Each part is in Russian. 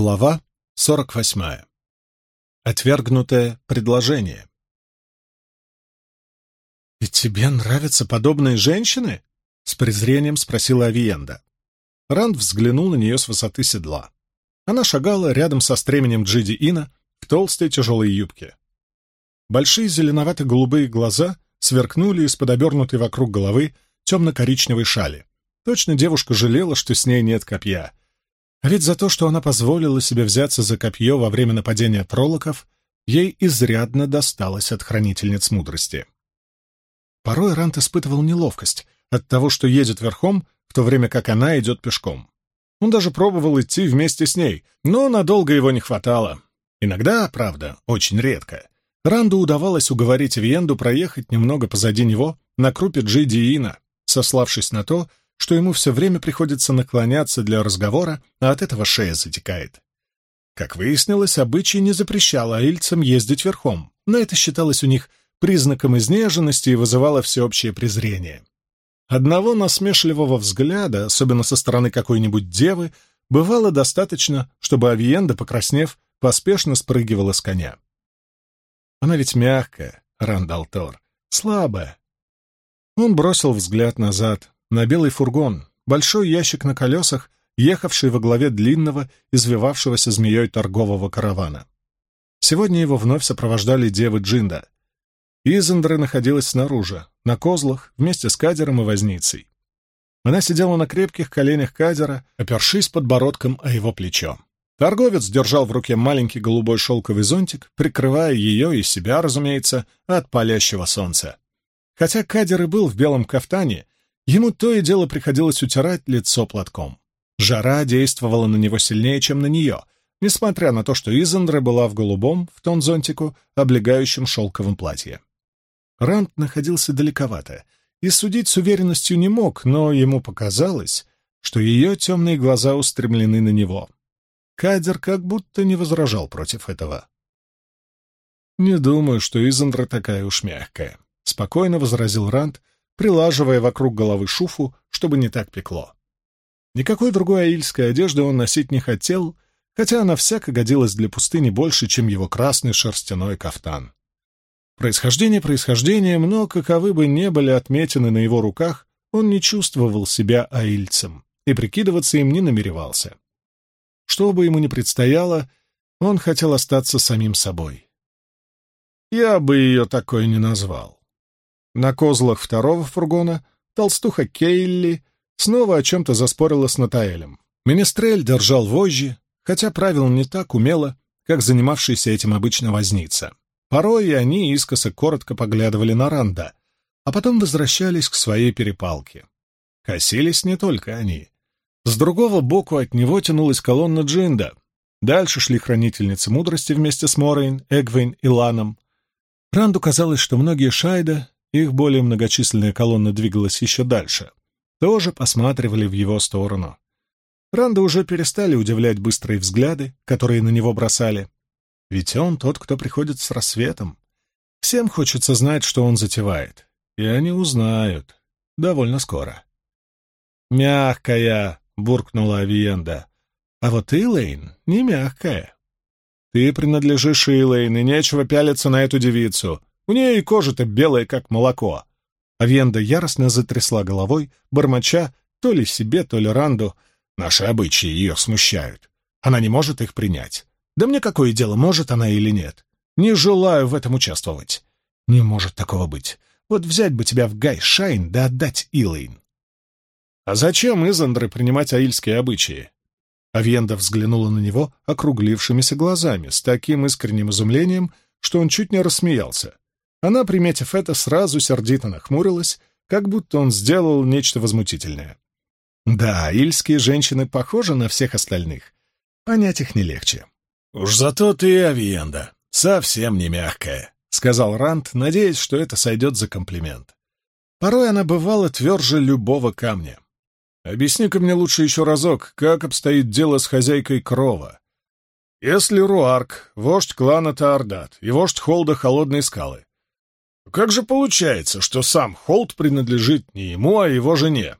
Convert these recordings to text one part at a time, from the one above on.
Глава 48. Отвергнутое предложение. «И тебе нравятся подобные женщины?» — с презрением спросила Авиенда. Ранд взглянул на нее с высоты седла. Она шагала рядом со стременем Джиди Ина в толстой тяжелой юбке. Большие зеленовато-голубые глаза сверкнули из-под обернутой вокруг головы темно-коричневой шали. Точно девушка жалела, что с ней нет копья — ведь за то, что она позволила себе взяться за копье во время нападения троллоков, ей изрядно досталось от хранительниц мудрости. Порой Рант испытывал неловкость от того, что едет верхом, в то время как она идет пешком. Он даже пробовал идти вместе с ней, но надолго его не хватало. Иногда, правда, очень редко. Ранду удавалось уговорить Виенду проехать немного позади него на крупе Джидиина, сославшись на то, что ему все время приходится наклоняться для разговора, а от этого шея затекает. Как выяснилось, обычай не запрещал аильцам ездить верхом, но это считалось у них признаком изнеженности и вызывало всеобщее презрение. Одного насмешливого взгляда, особенно со стороны какой-нибудь девы, бывало достаточно, чтобы Авиенда, покраснев, поспешно спрыгивала с коня. Она ведь мягкая, Рандалтор, слабая. Он бросил взгляд назад, на белый фургон, большой ящик на колесах, ехавший во главе длинного, извивавшегося змеей торгового каравана. Сегодня его вновь сопровождали девы Джинда. Изендра находилась снаружи, на козлах, вместе с Кадером и Возницей. Она сидела на крепких коленях Кадера, опершись подбородком о его плечо. Торговец держал в руке маленький голубой шелковый зонтик, прикрывая ее и себя, разумеется, от палящего солнца. Хотя Кадер и был в белом кафтане, Ему то и дело приходилось утирать лицо платком. Жара действовала на него сильнее, чем на нее, несмотря на то, что Изандра была в голубом, в тон зонтику, облегающем шелковом платье. Рант находился далековато и судить с уверенностью не мог, но ему показалось, что ее темные глаза устремлены на него. Кадер как будто не возражал против этого. «Не думаю, что Изандра такая уж мягкая», — спокойно возразил Рант, прилаживая вокруг головы шуфу, чтобы не так пекло. Никакой другой аильской одежды он носить не хотел, хотя она всяко годилась для пустыни больше, чем его красный шерстяной кафтан. Происхождение происхождением, но каковы бы не были отметины на его руках, он не чувствовал себя аильцем и прикидываться им не намеревался. Что бы ему ни предстояло, он хотел остаться самим собой. Я бы ее такой не назвал. На козлах второго фургона толстуха Кейли снова о чем-то заспорила с Натаэлем. Министрель держал вожжи, хотя правил не так умело, как занимавшийся этим обычно возница. Порой они искоса коротко поглядывали на Ранда, а потом возвращались к своей перепалке. Косились не только они. С другого боку от него тянулась колонна Джинда. Дальше шли хранительницы мудрости вместе с Морейн, Эгвейн и Ланом. Ранду казалось, что многие Шайда их более многочисленная колонна двигалась еще дальше, тоже посматривали в его сторону. Ранда уже перестали удивлять быстрые взгляды, которые на него бросали. Ведь он тот, кто приходит с рассветом. Всем хочется знать, что он затевает. И они узнают. Довольно скоро. «Мягкая!» — буркнула Авиенда. «А вот Илэйн не мягкая. Ты принадлежишь Илэйн, и нечего пялиться на эту девицу. У нее и кожа-то белая, как молоко. Авенда яростно затрясла головой, бормоча то ли себе, то ли Ранду. Наши обычаи ее смущают. Она не может их принять. Да мне какое дело, может она или нет. Не желаю в этом участвовать. Не может такого быть. Вот взять бы тебя в Гай Шайн да отдать Илэйн. А зачем Изандры принимать аильские обычаи? Авенда взглянула на него округлившимися глазами, с таким искренним изумлением, что он чуть не рассмеялся. Она, приметив это, сразу сердито нахмурилась, как будто он сделал нечто возмутительное. Да, ильские женщины похожи на всех остальных. Понять их не легче. «Уж зато ты, Авиенда, совсем не мягкая», — сказал Рант, надеясь, что это сойдет за комплимент. Порой она бывала тверже любого камня. «Объясни-ка мне лучше еще разок, как обстоит дело с хозяйкой крова. Если Руарк, вождь клана Таордат и вождь Холда Холодной Скалы, как же получается, что сам Холт принадлежит не ему, а его жене?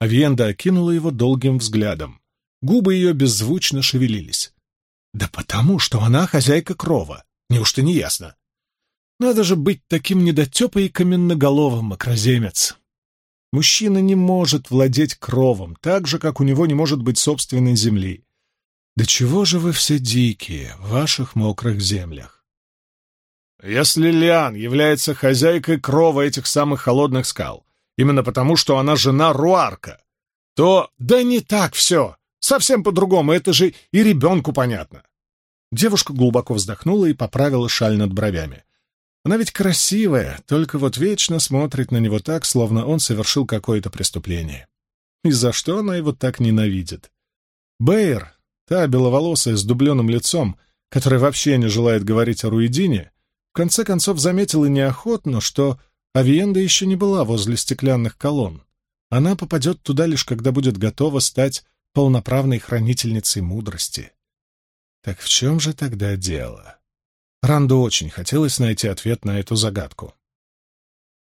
Авиенда окинула его долгим взглядом. Губы ее беззвучно шевелились. Да потому, что она хозяйка крова. Неужто не ясно? Надо же быть таким недотепой и каменноголовым, макроземец. Мужчина не может владеть кровом, так же, как у него не может быть собственной земли. Да чего же вы все дикие в ваших мокрых землях? Если Лиан является хозяйкой крова этих самых холодных скал, именно потому, что она жена Руарка, то да не так все, совсем по-другому, это же и ребенку понятно. Девушка глубоко вздохнула и поправила шаль над бровями. Она ведь красивая, только вот вечно смотрит на него так, словно он совершил какое-то преступление. И за что она его так ненавидит? Бэйр, та беловолосая с дубленым лицом, которая вообще не желает говорить о Руидине, в конце концов заметила неохотно, что Авиенда еще не была возле стеклянных колонн. Она попадет туда лишь когда будет готова стать полноправной хранительницей мудрости. Так в чем же тогда дело? Ранду очень хотелось найти ответ на эту загадку.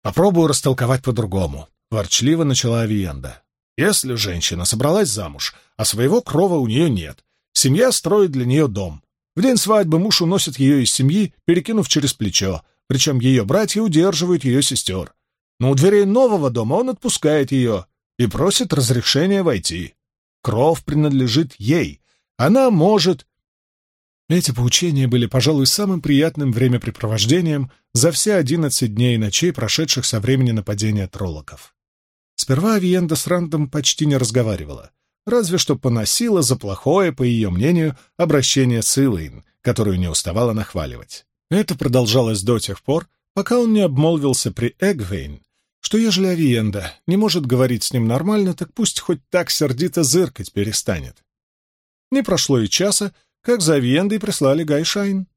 «Попробую растолковать по-другому», — ворчливо начала Авиенда. «Если женщина собралась замуж, а своего крова у нее нет, семья строит для нее дом. В день свадьбы муж уносит ее из семьи, перекинув через плечо, причем ее братья удерживают ее сестер. Но у дверей нового дома он отпускает ее и просит разрешения войти. Кров принадлежит ей. Она может эти поучения были, пожалуй, самым приятным времяпрепровождением за все одиннадцать дней и ночей, прошедших со времени нападения троллоков. Сперва Авиенда с Рандом почти не разговаривала, разве что поносила за плохое, по ее мнению, обращение с Илэйн, которую не уставала нахваливать. Это продолжалось до тех пор, пока он не обмолвился при Эгвейн, что ежели Авиенда не может говорить с ним нормально, так пусть хоть так сердито зыркать перестанет. Не прошло и часа, как за Авиендой прислали Гайшайн.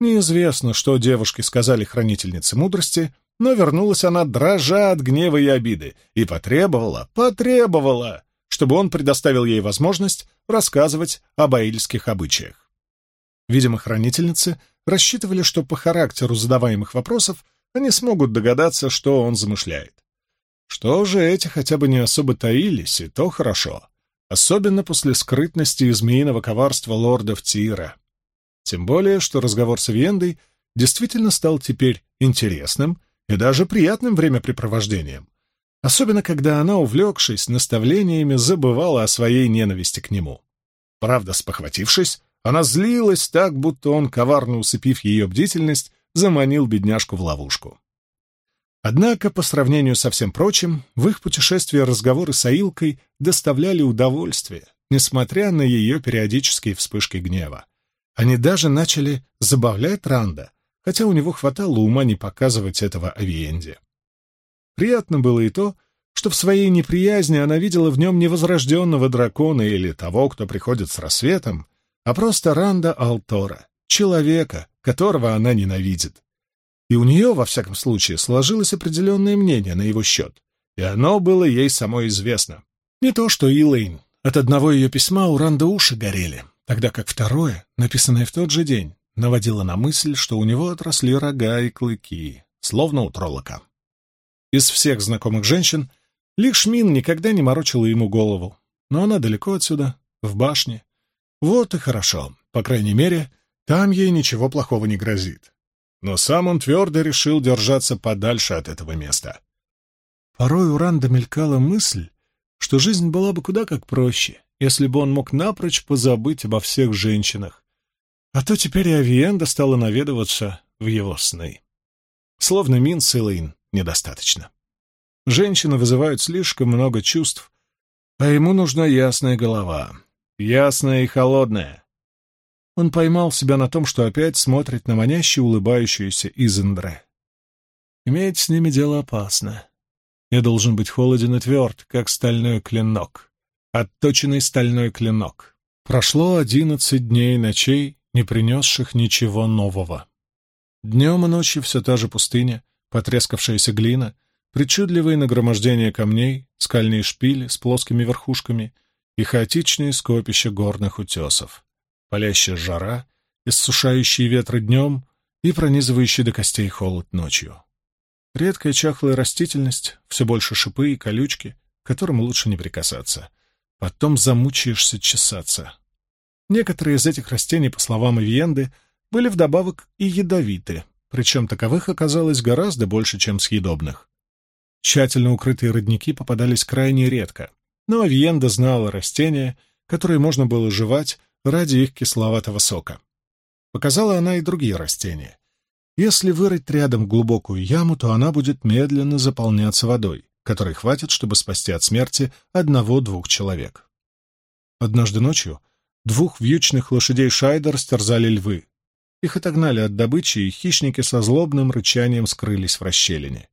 Неизвестно, что девушки сказали Хранительница Мудрости, но вернулась она дрожа от гнева и обиды и потребовала, потребовала, чтобы он предоставил ей возможность рассказывать об аильских обычаях. Видимо, хранительницы рассчитывали, что по характеру задаваемых вопросов они смогут догадаться, что он замышляет. Что же эти хотя бы не особо таились, и то хорошо особенно после скрытности и змеиного коварства лордов Тира. Тем более, что разговор с Вендой действительно стал теперь интересным и даже приятным времяпрепровождением, особенно когда она, увлекшись наставлениями, забывала о своей ненависти к нему. Правда, спохватившись, она злилась так, будто он, коварно усыпив ее бдительность, заманил бедняжку в ловушку. Однако, по сравнению со всем прочим, в их путешествии разговоры с Аилкой доставляли удовольствие, несмотря на ее периодические вспышки гнева. Они даже начали забавлять Ранда, хотя у него хватало ума не показывать этого Авиенде. Приятно было и то, что в своей неприязни она видела в нем не возрожденного дракона или того, кто приходит с рассветом, а просто Ранда Алтора, человека, которого она ненавидит и у нее, во всяком случае, сложилось определенное мнение на его счет, и оно было ей самой известно. Не то что Илэйн. От одного ее письма у Ранда уши горели, тогда как второе, написанное в тот же день, наводило на мысль, что у него отросли рога и клыки, словно у троллока. Из всех знакомых женщин лишь Мин никогда не морочила ему голову, но она далеко отсюда, в башне. Вот и хорошо, по крайней мере, там ей ничего плохого не грозит но сам он твердо решил держаться подальше от этого места. Порой у Ранда мелькала мысль, что жизнь была бы куда как проще, если бы он мог напрочь позабыть обо всех женщинах. А то теперь и Авиенда стала наведываться в его сны. Словно Мин с Элэйн недостаточно. Женщины вызывают слишком много чувств, а ему нужна ясная голова, ясная и холодная, он поймал себя на том, что опять смотрит на манящую улыбающуюся Изендре. Иметь с ними дело опасно. Я должен быть холоден и тверд, как стальной клинок. Отточенный стальной клинок. Прошло одиннадцать дней и ночей, не принесших ничего нового. Днем и ночью все та же пустыня, потрескавшаяся глина, причудливые нагромождения камней, скальные шпили с плоскими верхушками и хаотичные скопища горных утесов палящая жара, иссушающие ветры днем и пронизывающий до костей холод ночью. Редкая чахлая растительность, все больше шипы и колючки, к которым лучше не прикасаться. Потом замучаешься чесаться. Некоторые из этих растений, по словам Эвиенды, были вдобавок и ядовиты, причем таковых оказалось гораздо больше, чем съедобных. Тщательно укрытые родники попадались крайне редко, но Авиенда знала растения, которые можно было жевать ради их кисловатого сока. Показала она и другие растения. Если вырыть рядом глубокую яму, то она будет медленно заполняться водой, которой хватит, чтобы спасти от смерти одного-двух человек. Однажды ночью двух вьючных лошадей Шайдер стерзали львы. Их отогнали от добычи, и хищники со злобным рычанием скрылись в расщелине.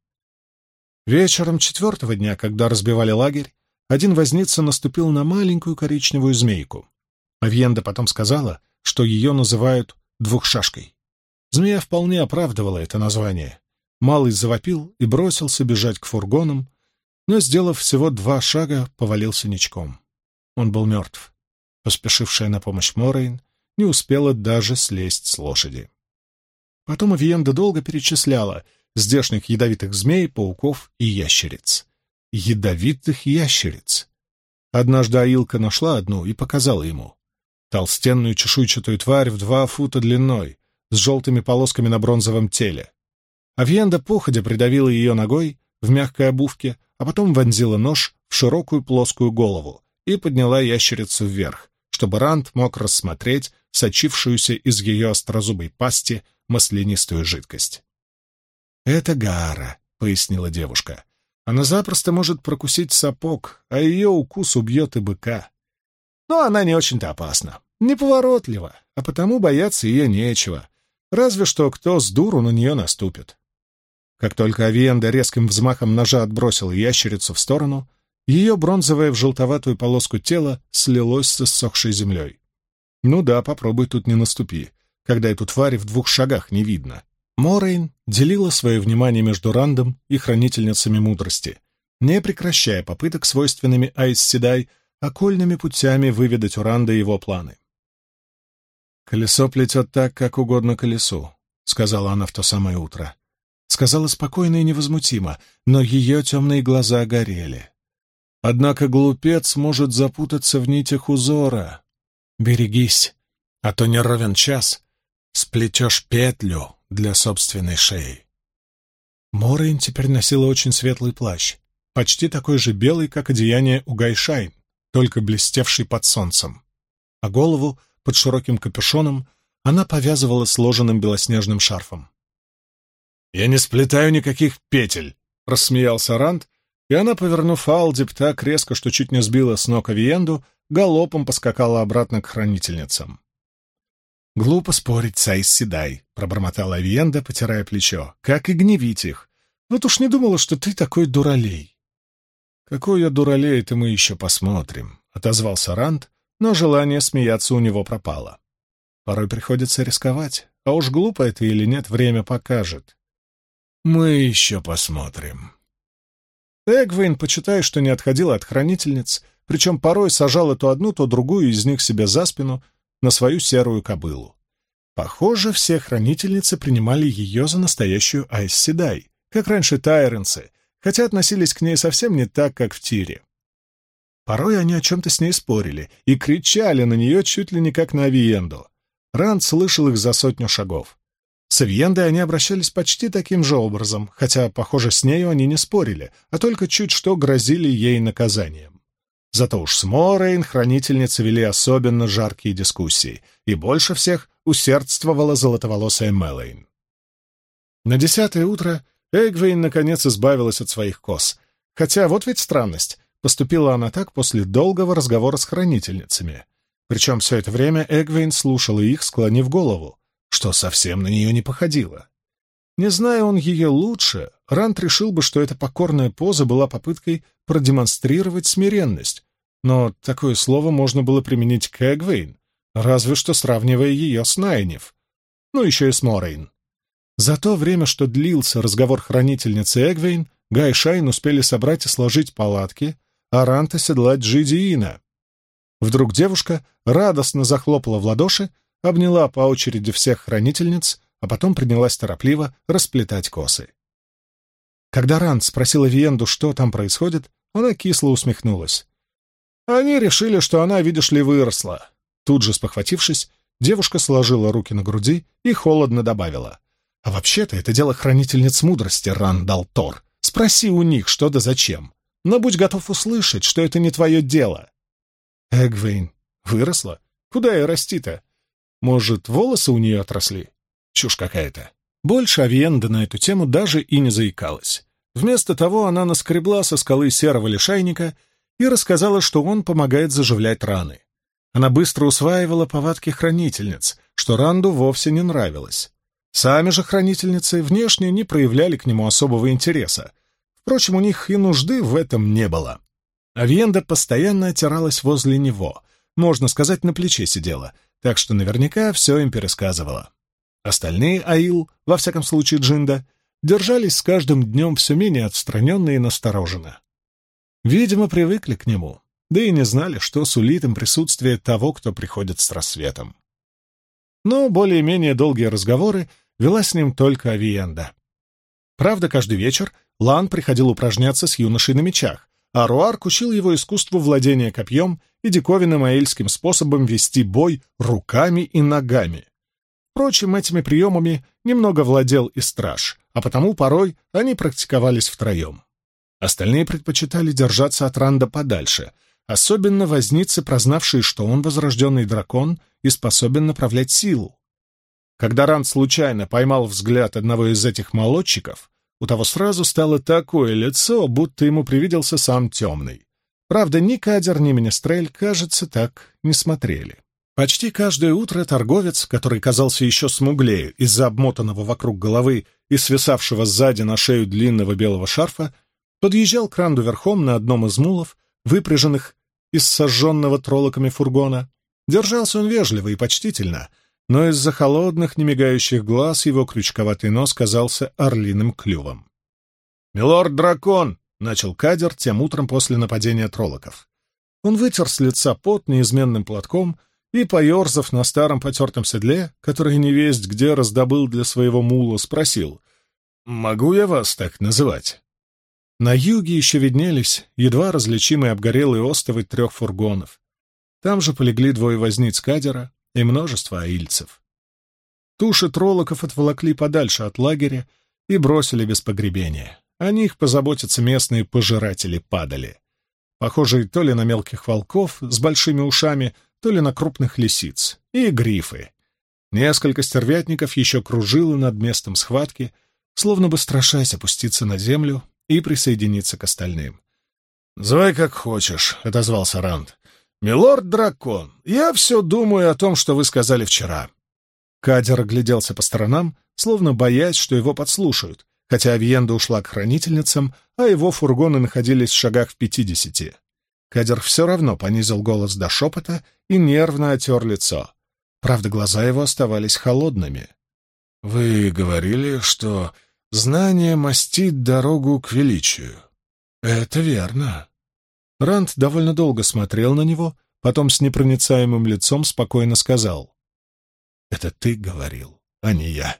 Вечером четвертого дня, когда разбивали лагерь, один возница наступил на маленькую коричневую змейку. Авьенда потом сказала, что ее называют «двухшашкой». Змея вполне оправдывала это название. Малый завопил и бросился бежать к фургонам, но, сделав всего два шага, повалился ничком. Он был мертв. Поспешившая на помощь Морейн не успела даже слезть с лошади. Потом Авиенда долго перечисляла здешних ядовитых змей, пауков и ящериц. Ядовитых ящериц! Однажды Аилка нашла одну и показала ему. Толстенную чешуйчатую тварь в два фута длиной, с желтыми полосками на бронзовом теле. Авьенда походя придавила ее ногой в мягкой обувке, а потом вонзила нож в широкую плоскую голову и подняла ящерицу вверх, чтобы Ранд мог рассмотреть сочившуюся из ее острозубой пасти маслянистую жидкость. «Это Гара», — пояснила девушка. «Она запросто может прокусить сапог, а ее укус убьет и быка. Но она не очень-то опасна, неповоротлива, а потому бояться ее нечего. Разве что кто с дуру на нее наступит. Как только Авиенда резким взмахом ножа отбросил ящерицу в сторону, ее бронзовое в желтоватую полоску тело слилось с иссохшей землей. Ну да, попробуй тут не наступи, когда эту тварь в двух шагах не видно. Морейн делила свое внимание между Рандом и хранительницами мудрости, не прекращая попыток свойственными Айс Седай окольными путями выведать у Ранда его планы. «Колесо плетет так, как угодно колесу», — сказала она в то самое утро. Сказала спокойно и невозмутимо, но ее темные глаза горели. Однако глупец может запутаться в нитях узора. Берегись, а то не ровен час сплетешь петлю для собственной шеи. Морейн теперь носила очень светлый плащ, почти такой же белый, как одеяние у Гайшайн, только блестевший под солнцем. А голову под широким капюшоном она повязывала сложенным белоснежным шарфом. «Я не сплетаю никаких петель!» — рассмеялся Ранд, и она, повернув Алдип так резко, что чуть не сбила с ног Авиенду, галопом поскакала обратно к хранительницам. «Глупо спорить, Сайс Седай», — пробормотала Авиенда, потирая плечо. «Как и гневить их? Вот уж не думала, что ты такой дуралей». «Какой я дуралей, это мы еще посмотрим», — отозвался Ранд, но желание смеяться у него пропало. Порой приходится рисковать, а уж глупо это или нет, время покажет. Мы еще посмотрим. Эгвейн, почитай, что не отходила от хранительниц, причем порой сажала то одну, то другую из них себе за спину на свою серую кобылу. Похоже, все хранительницы принимали ее за настоящую Айс Седай, как раньше тайренцы, хотя относились к ней совсем не так, как в Тире. Порой они о чем-то с ней спорили и кричали на нее чуть ли не как на Авиенду. Ранд слышал их за сотню шагов. С Авиендой они обращались почти таким же образом, хотя, похоже, с нею они не спорили, а только чуть что грозили ей наказанием. Зато уж с Морейн хранительницы вели особенно жаркие дискуссии, и больше всех усердствовала золотоволосая Мэлэйн. На десятое утро Эгвейн наконец избавилась от своих кос. Хотя вот ведь странность. Поступила она так после долгого разговора с хранительницами. Причем все это время Эгвейн слушала их, склонив голову, что совсем на нее не походило. Не зная он ее лучше, Рант решил бы, что эта покорная поза была попыткой продемонстрировать смиренность, но такое слово можно было применить к Эгвейн, разве что сравнивая ее с Найнев, ну еще и с Морейн. За то время, что длился разговор хранительницы Эгвейн, Гай и Шайн успели собрать и сложить палатки, Арант оседлать Джидиина. Вдруг девушка радостно захлопала в ладоши, обняла по очереди всех хранительниц, а потом принялась торопливо расплетать косы. Когда Ранд спросила Виенду, что там происходит, она кисло усмехнулась. Они решили, что она, видишь ли, выросла. Тут же спохватившись, девушка сложила руки на груди и холодно добавила. «А вообще-то это дело хранительниц мудрости, Рандал Тор. Спроси у них, что да зачем. Но будь готов услышать, что это не твое дело». Эгвейн выросла? Куда ей расти-то? Может, волосы у нее отросли? Чушь какая-то. Больше Авиенда на эту тему даже и не заикалась. Вместо того она наскребла со скалы серого лишайника и рассказала, что он помогает заживлять раны. Она быстро усваивала повадки хранительниц, что Ранду вовсе не нравилось. Сами же хранительницы внешне не проявляли к нему особого интереса. Впрочем, у них и нужды в этом не было. Авиенда постоянно отиралась возле него, можно сказать, на плече сидела, так что наверняка все им пересказывала. Остальные Аил, во всяком случае Джинда, держались с каждым днем все менее отстраненно и настороженно. Видимо, привыкли к нему, да и не знали, что сулит им присутствие того, кто приходит с рассветом. Но более-менее долгие разговоры вела с ним только Авиенда. Правда, каждый вечер Лан приходил упражняться с юношей на мечах, а Руарк учил его искусству владения копьем и диковинным аэльским способом вести бой руками и ногами. Впрочем, этими приемами немного владел и страж, а потому порой они практиковались втроем. Остальные предпочитали держаться от Ранда подальше, особенно возницы, прознавшие, что он возрожденный дракон и способен направлять силу. Когда Ранд случайно поймал взгляд одного из этих молодчиков, у того сразу стало такое лицо, будто ему привиделся сам темный. Правда, ни Кадер, ни Министрель, кажется, так не смотрели. Почти каждое утро торговец, который казался еще смуглее из-за обмотанного вокруг головы и свисавшего сзади на шею длинного белого шарфа, подъезжал к Ранду верхом на одном из мулов, выпряженных из сожженного троллоками фургона. Держался он вежливо и почтительно — но из-за холодных, немигающих глаз его крючковатый нос казался орлиным клювом. «Милорд-дракон!» — начал Кадер тем утром после нападения троллоков. Он вытер с лица пот неизменным платком и, поерзав на старом потертом седле, который невесть где раздобыл для своего мула, спросил, «Могу я вас так называть?» На юге еще виднелись едва различимые обгорелые остовы трех фургонов. Там же полегли двое возниц Кадера, и множество аильцев. Туши троллоков отволокли подальше от лагеря и бросили без погребения. О них позаботятся местные пожиратели падали, похожие то ли на мелких волков с большими ушами, то ли на крупных лисиц, и грифы. Несколько стервятников еще кружило над местом схватки, словно бы страшась опуститься на землю и присоединиться к остальным. «Звай как хочешь», — отозвался Ранд. «Милорд-дракон, я все думаю о том, что вы сказали вчера». Кадер огляделся по сторонам, словно боясь, что его подслушают, хотя Авиенда ушла к хранительницам, а его фургоны находились в шагах в пятидесяти. Кадер все равно понизил голос до шепота и нервно отер лицо. Правда, глаза его оставались холодными. «Вы говорили, что знание мастит дорогу к величию. Это верно. Ранд довольно долго смотрел на него, потом с непроницаемым лицом спокойно сказал. «Это ты говорил, а не я».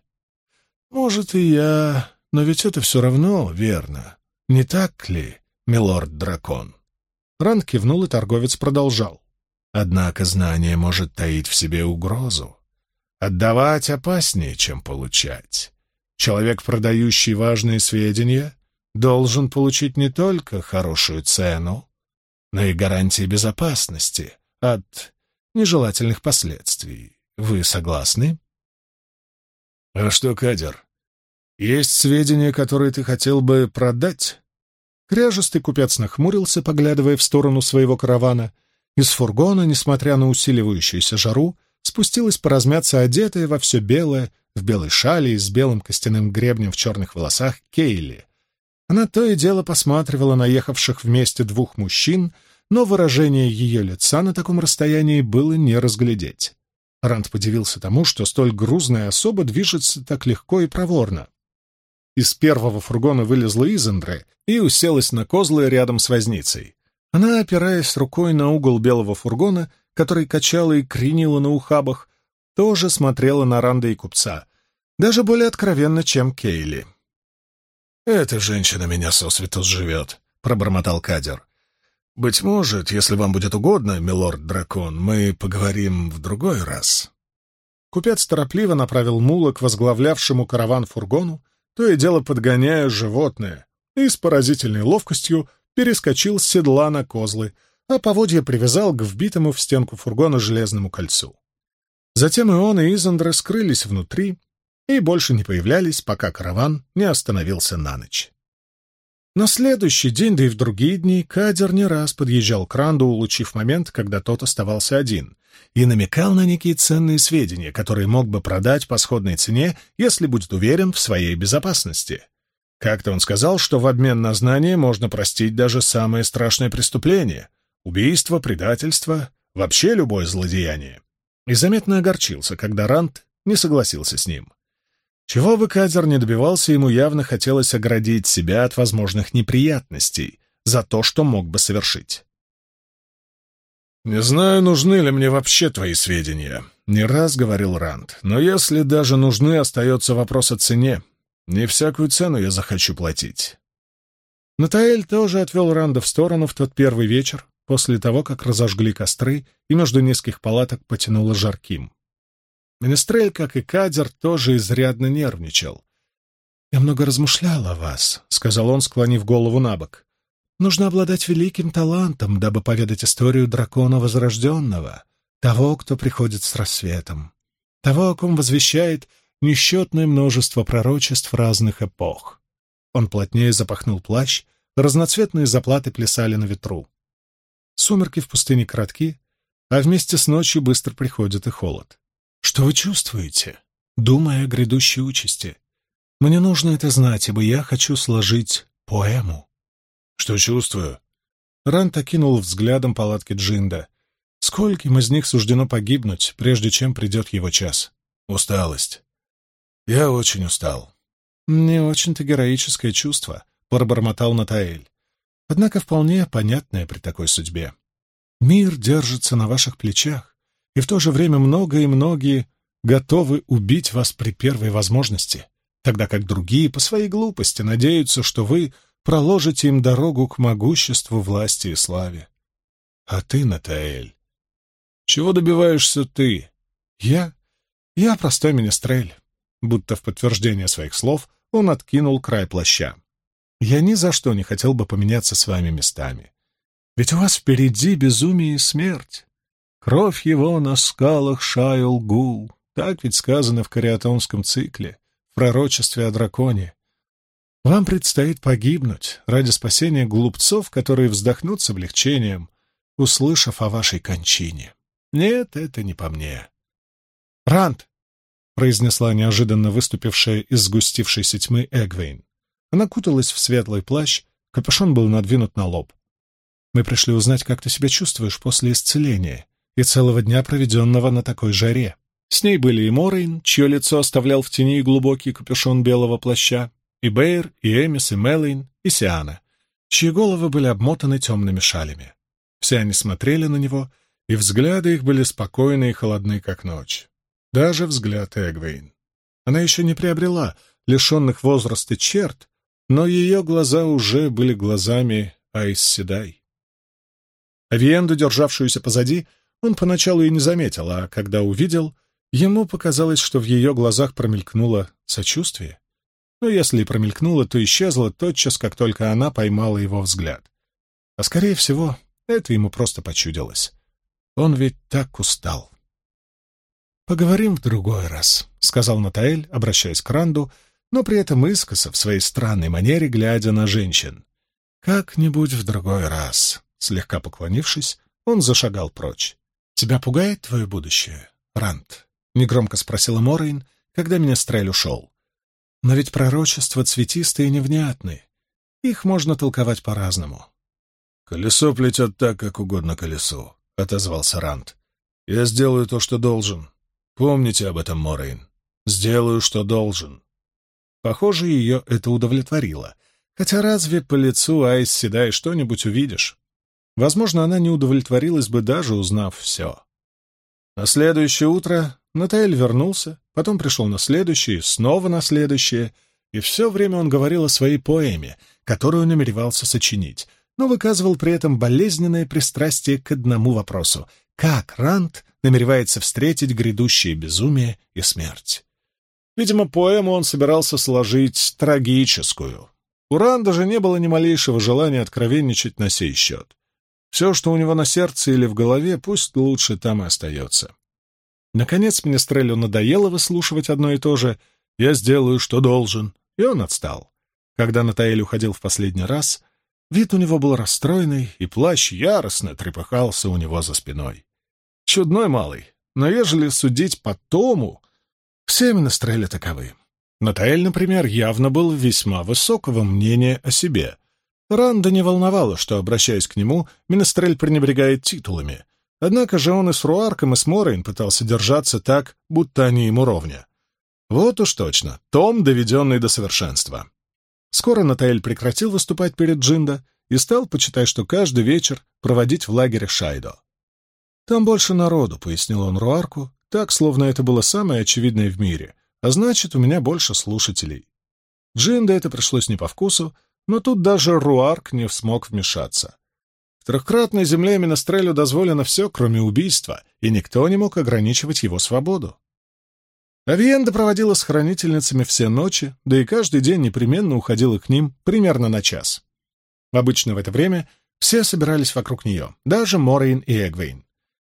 «Может, и я, но ведь это все равно верно. Не так ли, милорд-дракон?» Ранд кивнул, и торговец продолжал. «Однако знание может таить в себе угрозу. Отдавать опаснее, чем получать. Человек, продающий важные сведения, должен получить не только хорошую цену, но и гарантии безопасности от нежелательных последствий. Вы согласны? А что, Кадер, есть сведения, которые ты хотел бы продать? Кряжестый купец нахмурился, поглядывая в сторону своего каравана. Из фургона, несмотря на усиливающуюся жару, спустилась поразмяться одетая во все белое, в белой шали и с белым костяным гребнем в черных волосах Кейли. Она то и дело посматривала на ехавших вместе двух мужчин, но выражение ее лица на таком расстоянии было не разглядеть. Ранд подивился тому, что столь грузная особа движется так легко и проворно. Из первого фургона вылезла Изендре и уселась на козлы рядом с возницей. Она, опираясь рукой на угол белого фургона, который качала и кренила на ухабах, тоже смотрела на Ранда и купца, даже более откровенно, чем Кейли. «Эта женщина меня сосвету живет», — пробормотал Кадер. «Быть может, если вам будет угодно, милорд-дракон, мы поговорим в другой раз». Купец торопливо направил мула к возглавлявшему караван фургону, то и дело подгоняя животное, и с поразительной ловкостью перескочил с седла на козлы, а поводья привязал к вбитому в стенку фургона железному кольцу. Затем и он, и Изандра скрылись внутри и больше не появлялись, пока караван не остановился на ночь. На следующий день, да и в другие дни, Кадер не раз подъезжал к Ранду, улучив момент, когда тот оставался один, и намекал на некие ценные сведения, которые мог бы продать по сходной цене, если будет уверен в своей безопасности. Как-то он сказал, что в обмен на знания можно простить даже самые страшные преступления — убийство, предательство, вообще любое злодеяние. И заметно огорчился, когда Ранд не согласился с ним. Чего бы Кадер не добивался, ему явно хотелось оградить себя от возможных неприятностей за то, что мог бы совершить. «Не знаю, нужны ли мне вообще твои сведения», — не раз говорил Ранд. «Но если даже нужны, остается вопрос о цене. Не всякую цену я захочу платить». Натаэль тоже отвел Ранда в сторону в тот первый вечер, после того, как разожгли костры, и между низких палаток потянуло жарким. Менестрель, как и Кадер, тоже изрядно нервничал. «Я много размышлял о вас», — сказал он, склонив голову на бок. «Нужно обладать великим талантом, дабы поведать историю дракона Возрожденного, того, кто приходит с рассветом, того, о ком возвещает несчетное множество пророчеств разных эпох». Он плотнее запахнул плащ, разноцветные заплаты плясали на ветру. Сумерки в пустыне коротки, а вместе с ночью быстро приходит и холод. Что вы чувствуете, думая о грядущей участи? Мне нужно это знать, ибо я хочу сложить поэму. Что чувствую? Рант окинул взглядом палатки Джинда. Скольким из них суждено погибнуть, прежде чем придет его час? Усталость. Я очень устал. Не очень-то героическое чувство, пробормотал Натаэль. Однако вполне понятное при такой судьбе. Мир держится на ваших плечах и в то же время много и многие готовы убить вас при первой возможности, тогда как другие по своей глупости надеются, что вы проложите им дорогу к могуществу, власти и славе. А ты, Натаэль, чего добиваешься ты? Я? Я простой министрель. Будто в подтверждение своих слов он откинул край плаща. Я ни за что не хотел бы поменяться с вами местами. Ведь у вас впереди безумие и смерть. Кровь его на скалах шаял гул. Так ведь сказано в кариатонском цикле, в пророчестве о драконе. Вам предстоит погибнуть ради спасения глупцов, которые вздохнут с облегчением, услышав о вашей кончине. Нет, это не по мне. «Рант!» — произнесла неожиданно выступившая из сгустившейся тьмы Эгвейн. Она куталась в светлый плащ, капюшон был надвинут на лоб. «Мы пришли узнать, как ты себя чувствуешь после исцеления и целого дня, проведенного на такой жаре. С ней были и Морейн, чье лицо оставлял в тени глубокий капюшон белого плаща, и Бэйр, и Эмис, и Мелейн, и Сиана, чьи головы были обмотаны темными шалями. Все они смотрели на него, и взгляды их были спокойны и холодны, как ночь. Даже взгляд Эгвейн. Она еще не приобрела лишенных возраста черт, но ее глаза уже были глазами Айс Седай. Авиенду, державшуюся позади, он поначалу и не заметил, а когда увидел, ему показалось, что в ее глазах промелькнуло сочувствие. Но если и промелькнуло, то исчезло тотчас, как только она поймала его взгляд. А скорее всего, это ему просто почудилось. Он ведь так устал. «Поговорим в другой раз», — сказал Натаэль, обращаясь к Ранду, но при этом искоса в своей странной манере, глядя на женщин. «Как-нибудь в другой раз», — слегка поклонившись, он зашагал прочь. «Тебя пугает твое будущее, Рант?» — негромко спросила Морейн, когда меня Стрель ушел. «Но ведь пророчества цветистые и невнятны. Их можно толковать по-разному». «Колесо плетет так, как угодно колесу», — отозвался Рант. «Я сделаю то, что должен. Помните об этом, Морейн. Сделаю, что должен». Похоже, ее это удовлетворило. Хотя разве по лицу Айс Седай что-нибудь увидишь? Возможно, она не удовлетворилась бы, даже узнав все. На следующее утро Натаэль вернулся, потом пришел на следующее, снова на следующее, и все время он говорил о своей поэме, которую намеревался сочинить, но выказывал при этом болезненное пристрастие к одному вопросу — как Рант намеревается встретить грядущее безумие и смерть. Видимо, поэму он собирался сложить трагическую. У Ранда же не было ни малейшего желания откровенничать на сей счет. Все, что у него на сердце или в голове, пусть лучше там и остается. Наконец Министрелю надоело выслушивать одно и то же «я сделаю, что должен», и он отстал. Когда Натаэль уходил в последний раз, вид у него был расстроенный, и плащ яростно трепыхался у него за спиной. Чудной малый, но ежели судить по тому, все Министрели таковы. Натаэль, например, явно был весьма высокого мнения о себе. Ранда не волновало, что, обращаясь к нему, Министрель пренебрегает титулами. Однако же он и с Руарком, и с Морейн пытался держаться так, будто они ему ровня. Вот уж точно, Том, доведенный до совершенства. Скоро Натаэль прекратил выступать перед Джинда и стал, почитай, что каждый вечер проводить в лагере Шайдо. «Там больше народу», — пояснил он Руарку, так, словно это было самое очевидное в мире — а значит, у меня больше слушателей. Джинда это пришлось не по вкусу, но тут даже Руарк не смог вмешаться. В трехкратной земле Минестрелю дозволено все, кроме убийства, и никто не мог ограничивать его свободу. Авиенда проводила с хранительницами все ночи, да и каждый день непременно уходила к ним примерно на час. Обычно в это время все собирались вокруг нее, даже Морейн и Эгвейн.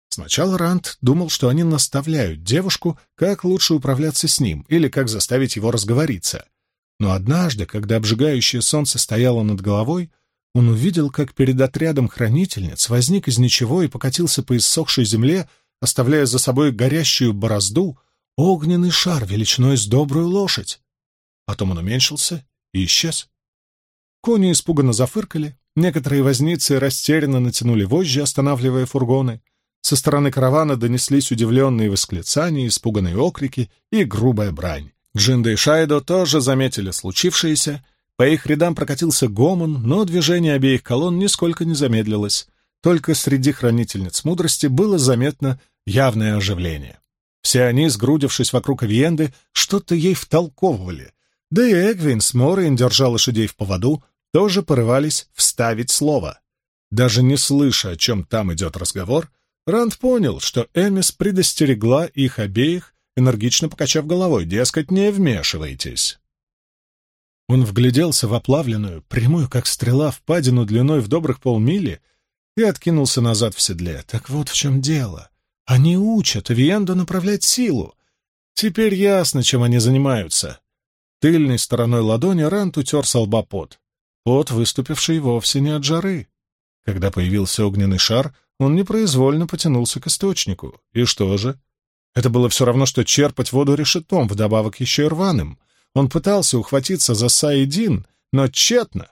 Сначала Рант думал, что они наставляют девушку, как лучше управляться с ним или как заставить его разговориться. Но однажды, когда обжигающее солнце стояло над головой, он увидел, как перед отрядом хранительниц возник из ничего и покатился по иссохшей земле, оставляя за собой горящую борозду, огненный шар величиной с добрую лошадь. Потом он уменьшился и исчез. Кони испуганно зафыркали, некоторые возницы растерянно натянули вожжи, останавливая фургоны — со стороны каравана донеслись удивленные восклицания, испуганные окрики и грубая брань. Джинда и Шайдо тоже заметили случившееся. По их рядам прокатился гомон, но движение обеих колонн нисколько не замедлилось. Только среди хранительниц мудрости было заметно явное оживление. Все они, сгрудившись вокруг Авиенды, что-то ей втолковывали. Да и Эгвин с Морейн, держа лошадей в поводу, тоже порывались вставить слово. Даже не слыша, о чем там идет разговор, Ранд понял, что Эмис предостерегла их обеих, энергично покачав головой, дескать, не вмешивайтесь. Он вгляделся в оплавленную, прямую, как стрела, впадину длиной в добрых полмили и откинулся назад в седле. Так вот в чем дело. Они учат Авиенду направлять силу. Теперь ясно, чем они занимаются. Тыльной стороной ладони Рант утер со лба пот. Пот, выступивший вовсе не от жары. Когда появился огненный шар — он непроизвольно потянулся к источнику. И что же? Это было все равно, что черпать воду решетом, вдобавок еще и рваным. Он пытался ухватиться за Саидин, но тщетно.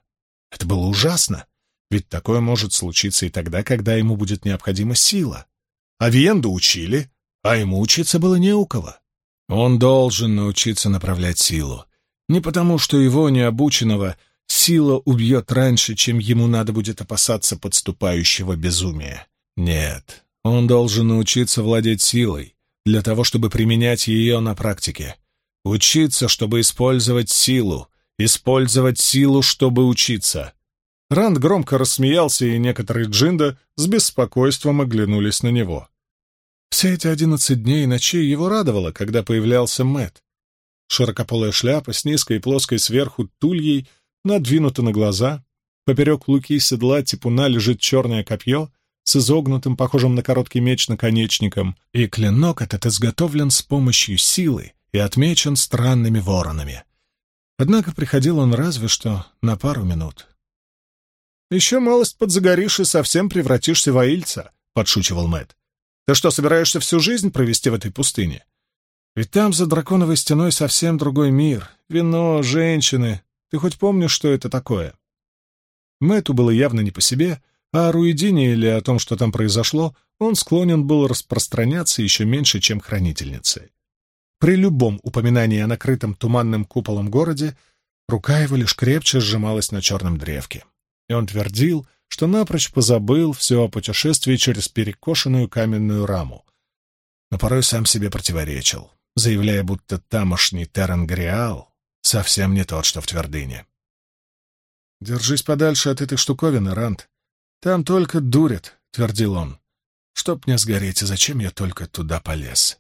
Это было ужасно, ведь такое может случиться и тогда, когда ему будет необходима сила. А Виенду учили, а ему учиться было не у кого. Он должен научиться направлять силу. Не потому, что его необученного сила убьет раньше, чем ему надо будет опасаться подступающего безумия. Нет, он должен научиться владеть силой, для того, чтобы применять ее на практике. Учиться, чтобы использовать силу, использовать силу, чтобы учиться. Ранд громко рассмеялся, и некоторые джинда с беспокойством оглянулись на него. Все эти одиннадцать дней и ночей его радовало, когда появлялся Мэт. Широкополая шляпа с низкой и плоской сверху тульей надвинута на глаза, поперек луки седла типуна лежит черное копье — с изогнутым, похожим на короткий меч наконечником, и клинок этот изготовлен с помощью силы и отмечен странными воронами. Однако приходил он разве что на пару минут. «Еще малость подзагоришь и совсем превратишься в аильца», — подшучивал Мэтт. «Ты что, собираешься всю жизнь провести в этой пустыне? Ведь там за драконовой стеной совсем другой мир. Вино, женщины. Ты хоть помнишь, что это такое?» Мэтту было явно не по себе — о Руидине или о том, что там произошло, он склонен был распространяться еще меньше, чем хранительницы. При любом упоминании о накрытом туманным куполом городе рука его лишь крепче сжималась на черном древке. И он твердил, что напрочь позабыл все о путешествии через перекошенную каменную раму. Но порой сам себе противоречил, заявляя, будто тамошний Теренгриал совсем не тот, что в твердыне. «Держись подальше от этой штуковины, Ранд. Там только дурят», — твердил он. «Чтоб мне сгореть, и зачем я только туда полез?»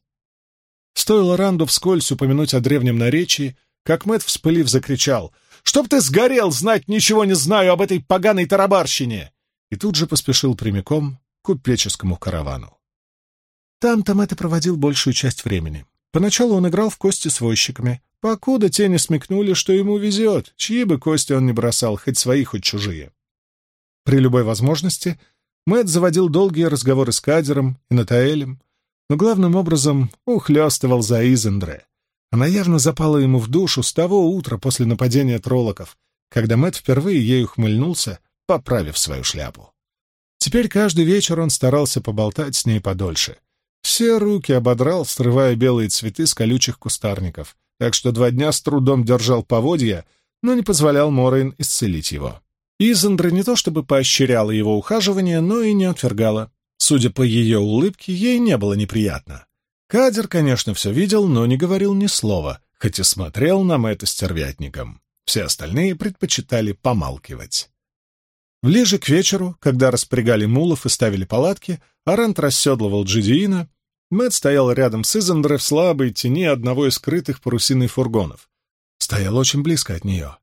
Стоило Ранду вскользь упомянуть о древнем наречии, как Мэтт, вспылив, закричал «Чтоб ты сгорел, знать ничего не знаю об этой поганой тарабарщине!» и тут же поспешил прямиком к купеческому каравану. Там-то Мэтт проводил большую часть времени. Поначалу он играл в кости с возчиками, покуда те не смекнули, что ему везет, чьи бы кости он не бросал, хоть свои, хоть чужие. При любой возможности Мэтт заводил долгие разговоры с Кадером и Натаэлем, но главным образом ухлёстывал за Изендре. Она явно запала ему в душу с того утра после нападения троллоков, когда Мэтт впервые ей ухмыльнулся, поправив свою шляпу. Теперь каждый вечер он старался поболтать с ней подольше. Все руки ободрал, срывая белые цветы с колючих кустарников, так что два дня с трудом держал поводья, но не позволял Морейн исцелить его. Изендра не то чтобы поощряла его ухаживание, но и не отвергала. Судя по ее улыбке, ей не было неприятно. Кадер, конечно, все видел, но не говорил ни слова, хоть и смотрел на Мэтта стервятником. Все остальные предпочитали помалкивать. Ближе к вечеру, когда распрягали мулов и ставили палатки, Арант расседлывал Джидиина, Мэтт стоял рядом с Изендре в слабой тени одного из скрытых парусиной фургонов. Стоял очень близко от нее.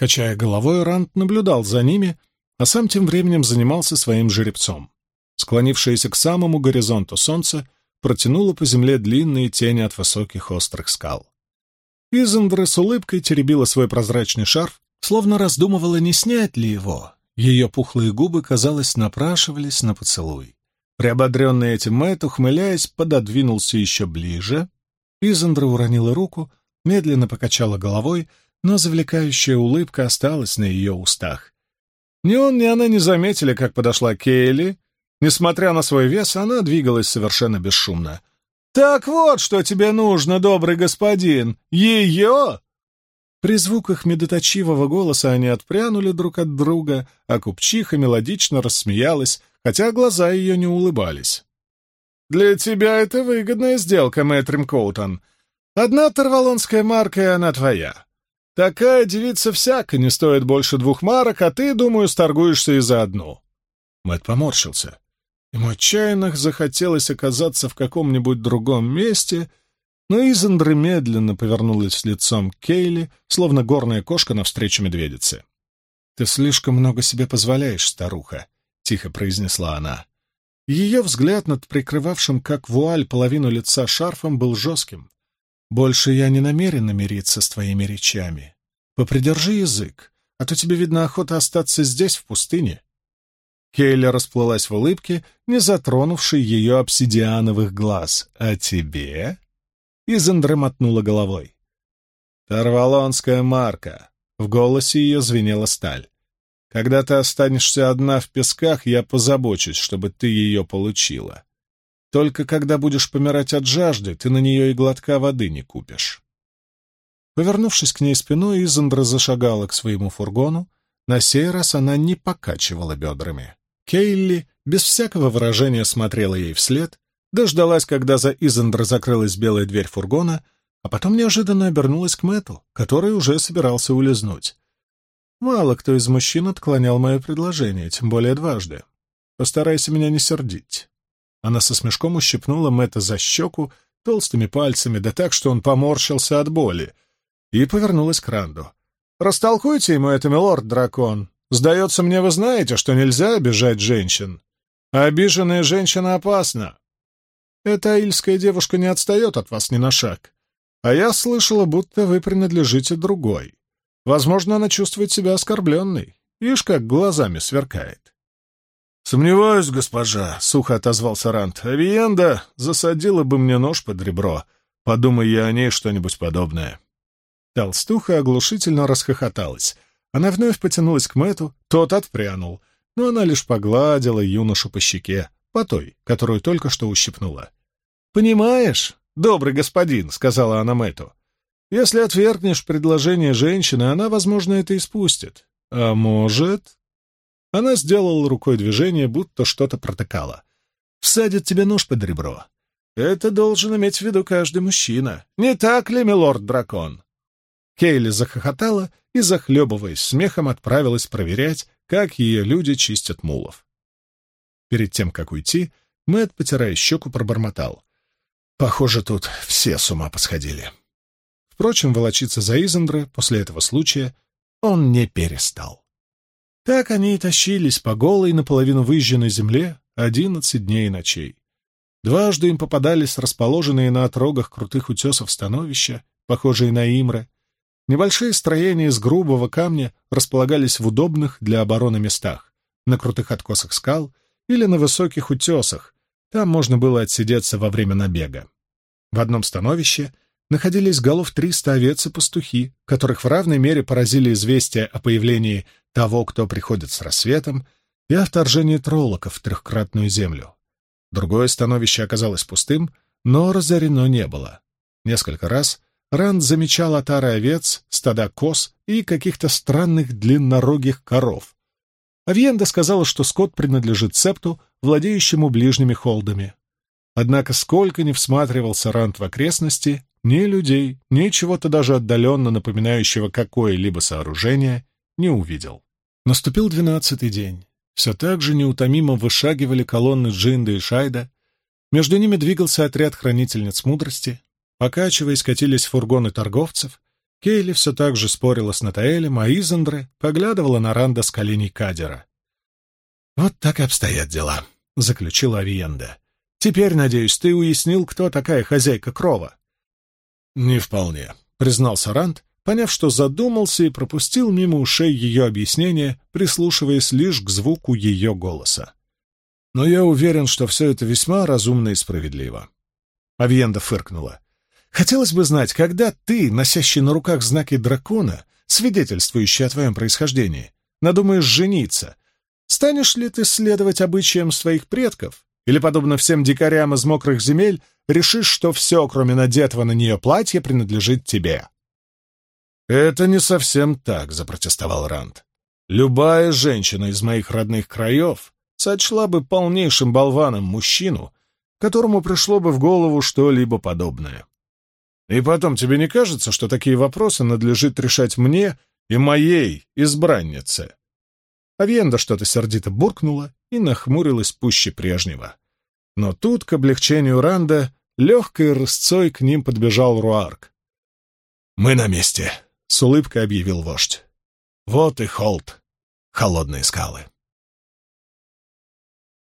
Качая головой, Рант наблюдал за ними, а сам тем временем занимался своим жеребцом. Склонившееся к самому горизонту солнце протянуло по земле длинные тени от высоких острых скал. Изендре с улыбкой теребила свой прозрачный шарф, словно раздумывала, не снять ли его. Ее пухлые губы, казалось, напрашивались на поцелуй. Приободренный этим Мэтт, ухмыляясь, пододвинулся еще ближе. Изендра уронила руку, медленно покачала головой, но завлекающая улыбка осталась на ее устах. Ни он, ни она не заметили, как подошла Кейли, Несмотря на свой вес, она двигалась совершенно бесшумно. «Так вот, что тебе нужно, добрый господин! Ее!» При звуках медоточивого голоса они отпрянули друг от друга, а купчиха мелодично рассмеялась, хотя глаза ее не улыбались. «Для тебя это выгодная сделка, Мэтрим Коутон. Одна тарвалонская марка, и она твоя. Такая девица всяко не стоит больше двух марок, а ты, думаю, сторгуешься и за одну». Мэт поморщился. Ему отчаянно захотелось оказаться в каком-нибудь другом месте, но Изендра медленно повернулась лицом к Кейли, словно горная кошка навстречу медведице. «Ты слишком много себе позволяешь, старуха», — тихо произнесла она. Ее взгляд над прикрывавшим как вуаль половину лица шарфом был жестким. «Больше я не намерена мириться с твоими речами. Попридержи язык, а то тебе, видно, охота остаться здесь, в пустыне. Кейли расплылась в улыбке, не затронувшей ее обсидиановых глаз. «А тебе?» Изендре мотнула головой. «Тарвалонская марка!» В голосе ее звенела сталь. «Когда ты останешься одна в песках, я позабочусь, чтобы ты ее получила. Только когда будешь помирать от жажды, ты на нее и глотка воды не купишь». Повернувшись к ней спиной, Изендра зашагала к своему фургону. На сей раз она не покачивала бедрами. Кейли без всякого выражения смотрела ей вслед, дождалась, когда за Изендра закрылась белая дверь фургона, а потом неожиданно обернулась к Мэту, который уже собирался улизнуть. Мало кто из мужчин отклонял мое предложение, тем более дважды. Постарайся меня не сердить. Она со смешком ущипнула Мэтта за щеку толстыми пальцами, да так, что он поморщился от боли, и повернулась к Ранду. «Растолкуйте ему это, милорд-дракон. Сдается мне, вы знаете, что нельзя обижать женщин. Обиженная женщина опасна. Эта аильская девушка не отстает от вас ни на шаг. А я слышала, будто вы принадлежите другой. Возможно, она чувствует себя оскорбленной. Ишь, как глазами сверкает. «Сомневаюсь, госпожа», — сухо отозвался Рант. «Авиенда засадила бы мне нож под ребро. Подумай я о ней что-нибудь подобное». Толстуха оглушительно расхохоталась — она вновь потянулась к Мэту, тот отпрянул, но она лишь погладила юношу по щеке, по той, которую только что ущипнула. «Понимаешь, добрый господин», — сказала она Мэту, — «если отвергнешь предложение женщины, она, возможно, это испустит. А может...» Она сделала рукой движение, будто что-то протыкала. «Всадит тебе нож под ребро. Это должен иметь в виду каждый мужчина. Не так ли, милорд-дракон?» Кейли захохотала и, захлебываясь смехом, отправилась проверять, как ее люди чистят мулов. Перед тем, как уйти, Мэтт, потирая щеку, пробормотал. «Похоже, тут все с ума посходили». Впрочем, волочиться за Изендре после этого случая он не перестал. Так они и тащились по голой, наполовину выжженной земле одиннадцать дней и ночей. Дважды им попадались расположенные на отрогах крутых утесов становища, похожие на имры. Небольшие строения из грубого камня располагались в удобных для обороны местах, на крутых откосах скал или на высоких утесах. Там можно было отсидеться во время набега. В одном становище находились голов триста овец и пастухи, которых в равной мере поразили известия о появлении того, кто приходит с рассветом, и о вторжении троллоков в трехкратную землю. Другое становище оказалось пустым, но разорено не было. Несколько раз Ранд замечал отары овец, стада коз и каких-то странных длиннорогих коров. Авьенда сказала, что скот принадлежит септу, владеющему ближними холдами. Однако сколько ни всматривался Ранд в окрестности, ни людей, ни чего-то даже отдаленно напоминающего какое-либо сооружение не увидел. Наступил двенадцатый день. Все так же неутомимо вышагивали колонны Джинда и Шайда. Между ними двигался отряд хранительниц мудрости. Покачиваясь, катились фургоны торговцев. Кейли все так же спорила с Натаэлем, а Изандре поглядывала на Ранда с коленей Кадера. «Вот так и обстоят дела», — заключила Авиенда. «Теперь, надеюсь, ты уяснил, кто такая хозяйка крова?» «Не вполне», — признался Ранд, поняв, что задумался и пропустил мимо ушей ее объяснение, прислушиваясь лишь к звуку ее голоса. «Но я уверен, что все это весьма разумно и справедливо». Авиенда фыркнула. «Хотелось бы знать, когда ты, носящий на руках знаки дракона, свидетельствующий о твоем происхождении, надумаешь жениться, станешь ли ты следовать обычаям своих предков или, подобно всем дикарям из мокрых земель, решишь, что все, кроме надетого на нее платья, принадлежит тебе?» «Это не совсем так», — запротестовал Ранд. «Любая женщина из моих родных краев сочла бы полнейшим болваном мужчину, которому пришло бы в голову что-либо подобное. И потом, тебе не кажется, что такие вопросы надлежит решать мне и моей избраннице?» Авиенда что-то сердито буркнула и нахмурилась пуще прежнего. Но тут, к облегчению Ранда, легкой рысцой к ним подбежал Руарк. «Мы на месте», — с улыбкой объявил вождь. «Вот и холд, холодные скалы».